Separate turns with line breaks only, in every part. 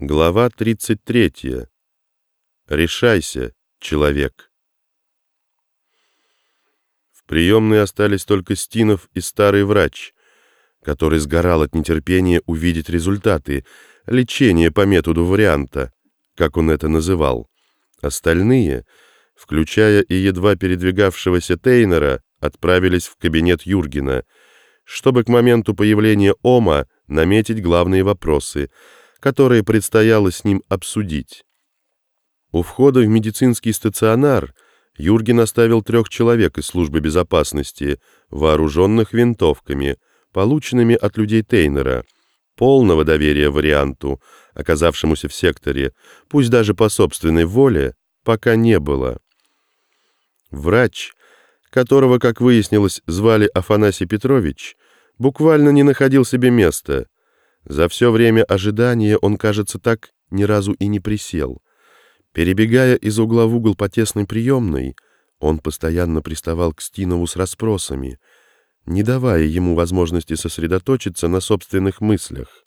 Глава 33. Решайся, человек. В приемной остались только Стинов и старый врач, который сгорал от нетерпения увидеть результаты, лечения по методу варианта, как он это называл. Остальные, включая и едва передвигавшегося Тейнера, отправились в кабинет Юргена, чтобы к моменту появления Ома наметить главные вопросы — которые предстояло с ним обсудить. У входа в медицинский стационар Юрген оставил трех человек из службы безопасности, вооруженных винтовками, полученными от людей Тейнера, полного доверия варианту, оказавшемуся в секторе, пусть даже по собственной воле, пока не было. Врач, которого, как выяснилось, звали Афанасий Петрович, буквально не находил себе места — за все время ожидания он, кажется, так ни разу и не присел. Перебегая из угла в угол по тесной приемной, он постоянно приставал к Стинову с расспросами, не давая ему возможности сосредоточиться на собственных мыслях.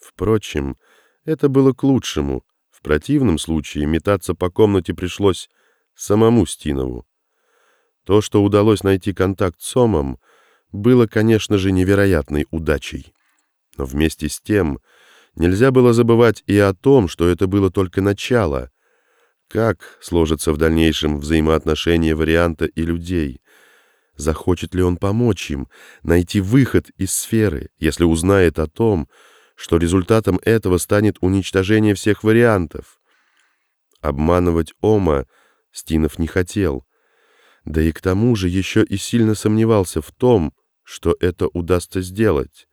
Впрочем, это было к лучшему. В противном случае метаться по комнате пришлось самому Стинову. То, что удалось найти контакт с Омом, было, конечно же, невероятной удачей. Но вместе с тем нельзя было забывать и о том, что это было только начало. Как сложатся в дальнейшем взаимоотношения варианта и людей? Захочет ли он помочь им найти выход из сферы, если узнает о том, что результатом этого станет уничтожение всех вариантов? Обманывать Ома Стинов не хотел. Да и к тому же еще и сильно сомневался в том, что это удастся сделать.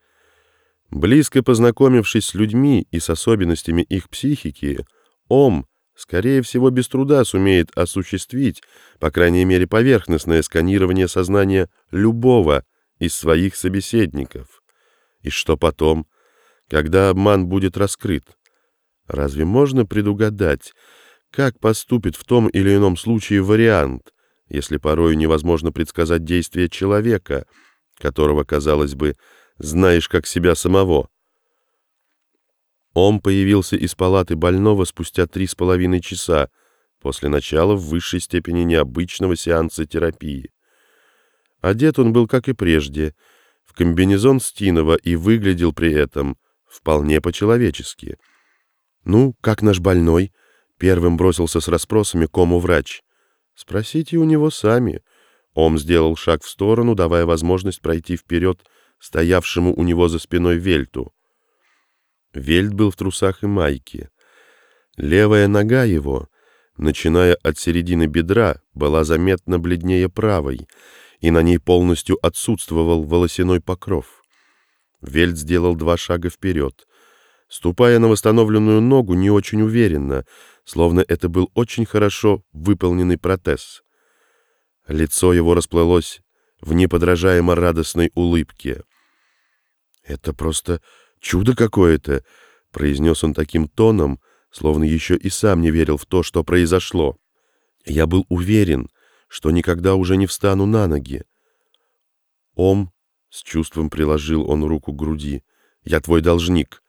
Близко познакомившись с людьми и с особенностями их психики, Ом, скорее всего, без труда сумеет осуществить, по крайней мере, поверхностное сканирование сознания любого из своих собеседников. И что потом, когда обман будет раскрыт? Разве можно предугадать, как поступит в том или ином случае вариант, если порою невозможно предсказать действия человека, которого, казалось бы, знаешь как себя самого. Он появился из палаты больного спустя три с половиной часа после начала в высшей степени необычного сеанса терапии. Одет он был, как и прежде, в комбинезон Стинова и выглядел при этом вполне по-человечески. «Ну, как наш больной?» — первым бросился с расспросами кому врач. «Спросите у него сами». Ом сделал шаг в сторону, давая возможность пройти вперед стоявшему у него за спиной Вельту. Вельт был в трусах и майке. Левая нога его, начиная от середины бедра, была заметно бледнее правой, и на ней полностью отсутствовал волосяной покров. Вельт сделал два шага вперед, ступая на восстановленную ногу не очень уверенно, словно это был очень хорошо выполненный протез. Лицо его расплылось в неподражаемо радостной улыбке. «Это просто чудо какое-то», — произнес он таким тоном, словно еще и сам не верил в то, что произошло. «Я был уверен, что никогда уже не встану на ноги». «Ом», — с чувством приложил он руку к груди, — «я твой должник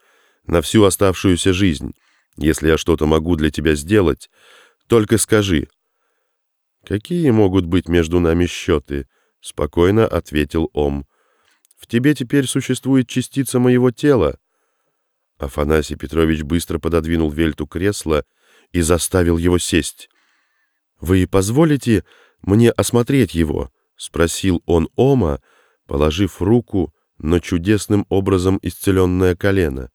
на всю оставшуюся жизнь. Если я что-то могу для тебя сделать, только скажи». «Какие могут быть между нами счеты?» — спокойно ответил Ом. В тебе теперь существует частица моего тела». Афанасий Петрович быстро пододвинул Вельту кресло и заставил его сесть. «Вы позволите мне осмотреть его?» — спросил он Ома, положив руку на чудесным образом исцеленное колено.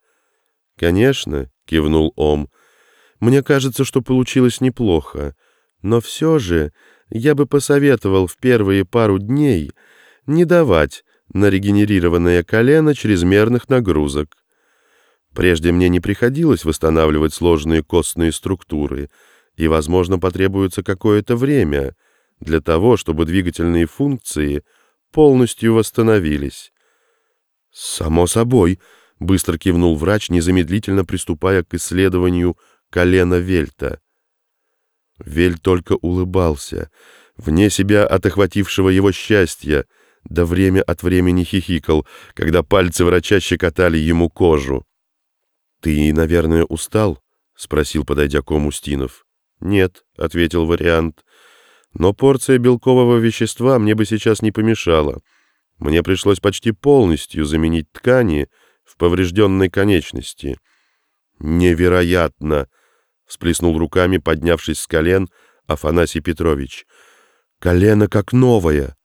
«Конечно», — кивнул Ом, — «мне кажется, что получилось неплохо, но все же я бы посоветовал в первые пару дней не давать на регенерированное колено чрезмерных нагрузок. Прежде мне не приходилось восстанавливать сложные костные структуры, и, возможно, потребуется какое-то время для того, чтобы двигательные функции полностью восстановились. «Само собой», — быстро кивнул врач, незамедлительно приступая к исследованию колена Вельта. Вель только улыбался, вне себя от охватившего его счастья, да время от времени хихикал, когда пальцы врача щекотали ему кожу. «Ты, наверное, устал?» — спросил, подойдя к Ому Стинов. «Нет», — ответил вариант. «Но порция белкового вещества мне бы сейчас не помешала. Мне пришлось почти полностью заменить ткани в поврежденной конечности». «Невероятно!» — всплеснул руками, поднявшись с колен, Афанасий Петрович. «Колено как новое!»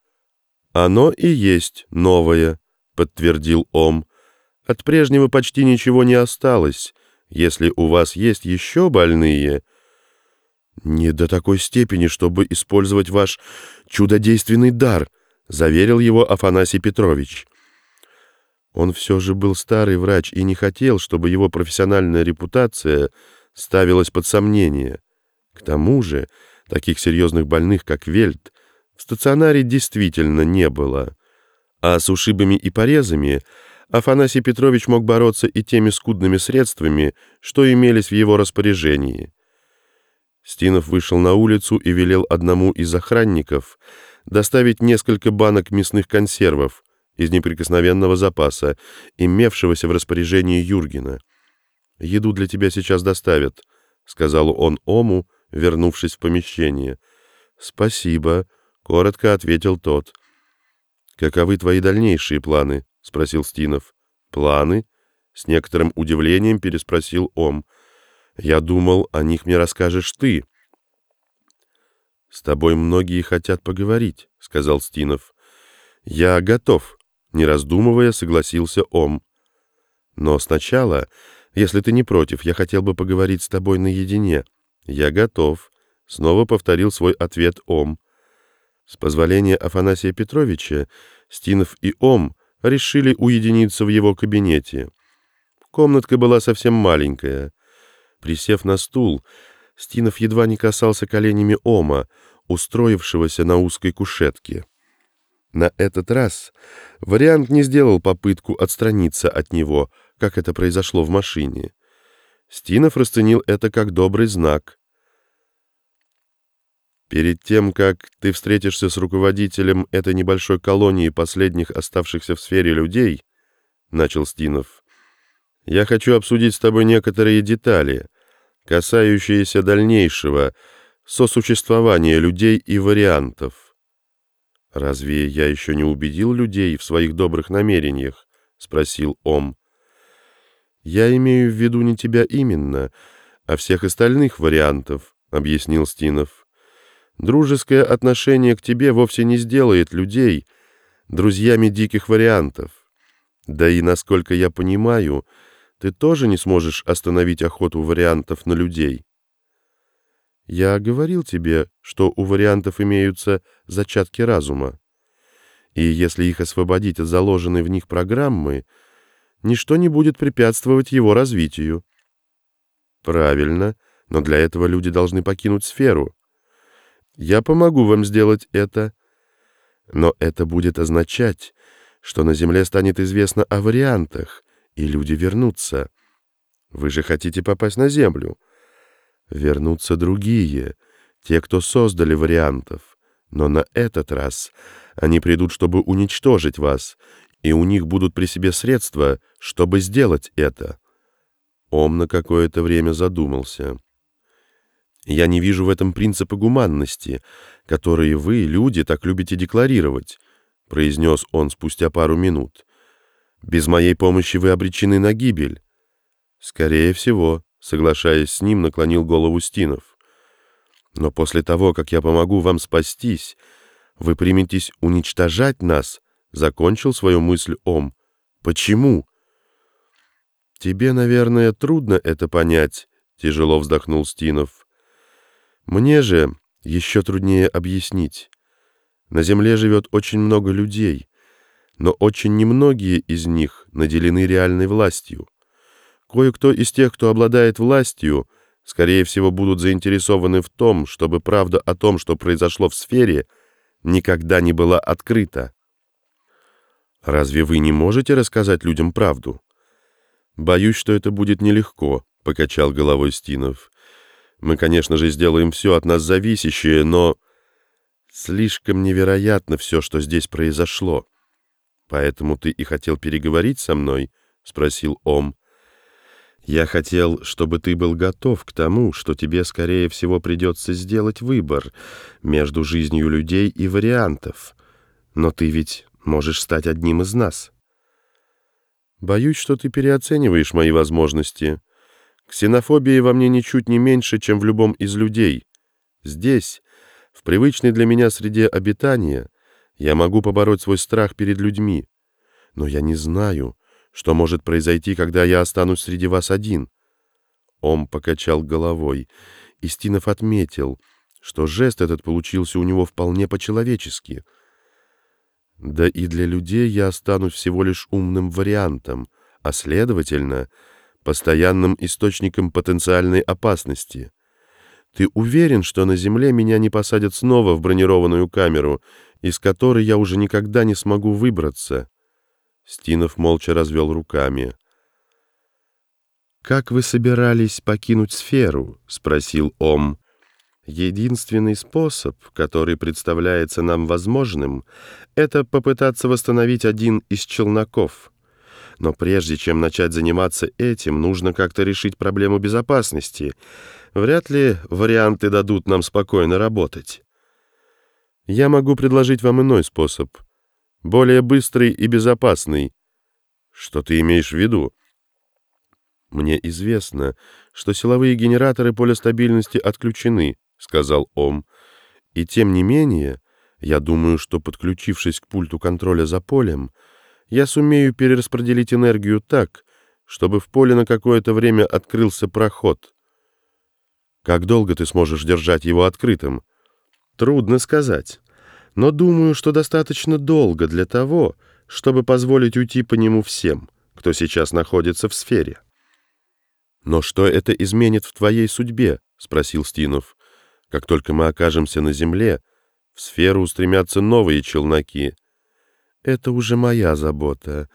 «Оно и есть новое», — подтвердил Ом. «От прежнего почти ничего не осталось. Если у вас есть еще больные...» «Не до такой степени, чтобы использовать ваш чудодейственный дар», — заверил его Афанасий Петрович. Он все же был старый врач и не хотел, чтобы его профессиональная репутация ставилась под сомнение. К тому же, таких серьезных больных, как Вельт, в действительно не было. А с ушибами и порезами Афанасий Петрович мог бороться и теми скудными средствами, что имелись в его распоряжении. Стинов вышел на улицу и велел одному из охранников доставить несколько банок мясных консервов, из неприкосновенного запаса, имевшегося в распоряжении Юргена. «Еду для тебя сейчас доставят», — сказал он Ому, вернувшись в помещение. «Спасибо», — коротко ответил тот. «Каковы твои дальнейшие планы?» — спросил Стинов. «Планы?» — с некоторым удивлением переспросил Ом. «Я думал, о них мне расскажешь ты». «С тобой многие хотят поговорить», — сказал Стинов. «Я готов», не раздумывая, согласился Ом. «Но сначала, если ты не против, я хотел бы поговорить с тобой наедине. Я готов», — снова повторил свой ответ Ом. С позволения Афанасия Петровича, Стинов и Ом решили уединиться в его кабинете. Комнатка была совсем маленькая. Присев на стул, Стинов едва не касался коленями Ома, устроившегося на узкой кушетке. На этот раз вариант не сделал попытку отстраниться от него, как это произошло в машине. Стинов расценил это как добрый знак. «Перед тем, как ты встретишься с руководителем этой небольшой колонии последних оставшихся в сфере людей», — начал Стинов, — «я хочу обсудить с тобой некоторые детали, касающиеся дальнейшего сосуществования людей и вариантов». «Разве я еще не убедил людей в своих добрых намерениях?» — спросил Ом. «Я имею в виду не тебя именно, а всех остальных вариантов», — объяснил Стинов. «Дружеское отношение к тебе вовсе не сделает людей друзьями диких вариантов. Да и, насколько я понимаю, ты тоже не сможешь остановить охоту вариантов на людей». Я говорил тебе, что у вариантов имеются зачатки разума. И если их освободить от заложенной в них программы, ничто не будет препятствовать его развитию. Правильно, но для этого люди должны покинуть сферу. Я помогу вам сделать это. Но это будет означать, что на Земле станет известно о вариантах, и люди вернутся. Вы же хотите попасть на Землю — вернутся другие, те, кто создали вариантов. Но на этот раз они придут, чтобы уничтожить вас, и у них будут при себе средства, чтобы сделать это. Ом на какое-то время задумался. Я не вижу в этом принципа гуманности, которые вы, люди, так любите декларировать, произнес он спустя пару минут. Без моей помощи вы обречены на гибель. Скорее всего, Соглашаясь с ним, наклонил голову Стинов. «Но после того, как я помогу вам спастись, вы приметесь уничтожать нас», — закончил свою мысль Ом. «Почему?» «Тебе, наверное, трудно это понять», — тяжело вздохнул Стинов. «Мне же еще труднее объяснить. На Земле живет очень много людей, но очень немногие из них наделены реальной властью. Кое-кто из тех, кто обладает властью, скорее всего, будут заинтересованы в том, чтобы правда о том, что произошло в сфере, никогда не была открыта. Разве вы не можете рассказать людям правду? Боюсь, что это будет нелегко, — покачал головой Стинов. Мы, конечно же, сделаем все от нас зависящее, но слишком невероятно все, что здесь произошло. Поэтому ты и хотел переговорить со мной? — спросил Ом. Я хотел, чтобы ты был готов к тому, что тебе, скорее всего, придется сделать выбор между жизнью людей и вариантов. Но ты ведь можешь стать одним из нас. Боюсь, что ты переоцениваешь мои возможности. Ксенофобия во мне ничуть не меньше, чем в любом из людей. Здесь, в привычной для меня среде обитания, я могу побороть свой страх перед людьми. Но я не знаю, что может произойти, когда я останусь среди вас один. Он покачал головой, и Стинов отметил, что жест этот получился у него вполне по-человечески. Да и для людей я останусь всего лишь умным вариантом, а, следовательно, постоянным источником потенциальной опасности. Ты уверен, что на земле меня не посадят снова в бронированную камеру, из которой я уже никогда не смогу выбраться?» Стинов молча развел руками. «Как вы собирались покинуть сферу?» — спросил Ом. «Единственный способ, который представляется нам возможным, это попытаться восстановить один из челноков». Но прежде чем начать заниматься этим, нужно как-то решить проблему безопасности. Вряд ли варианты дадут нам спокойно работать. Я могу предложить вам иной способ. Более быстрый и безопасный. Что ты имеешь в виду? Мне известно, что силовые генераторы поля стабильности отключены, сказал Ом. И тем не менее, я думаю, что подключившись к пульту контроля за полем, я сумею перераспределить энергию так, чтобы в поле на какое-то время открылся проход. Как долго ты сможешь держать его открытым? Трудно сказать, но думаю, что достаточно долго для того, чтобы позволить уйти по нему всем, кто сейчас находится в сфере. «Но что это изменит в твоей судьбе?» — спросил Стинов. «Как только мы окажемся на земле, в сферу устремятся новые челноки, это уже моя забота.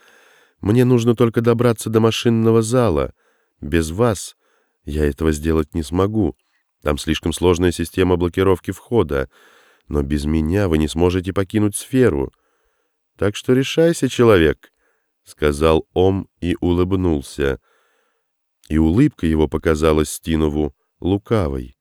Мне нужно только добраться до машинного зала. Без вас я этого сделать не смогу. Там слишком сложная система блокировки входа. Но без меня вы не сможете покинуть сферу. Так что решайся, человек, — сказал Ом и улыбнулся. И улыбка его показалась Стинову лукавой.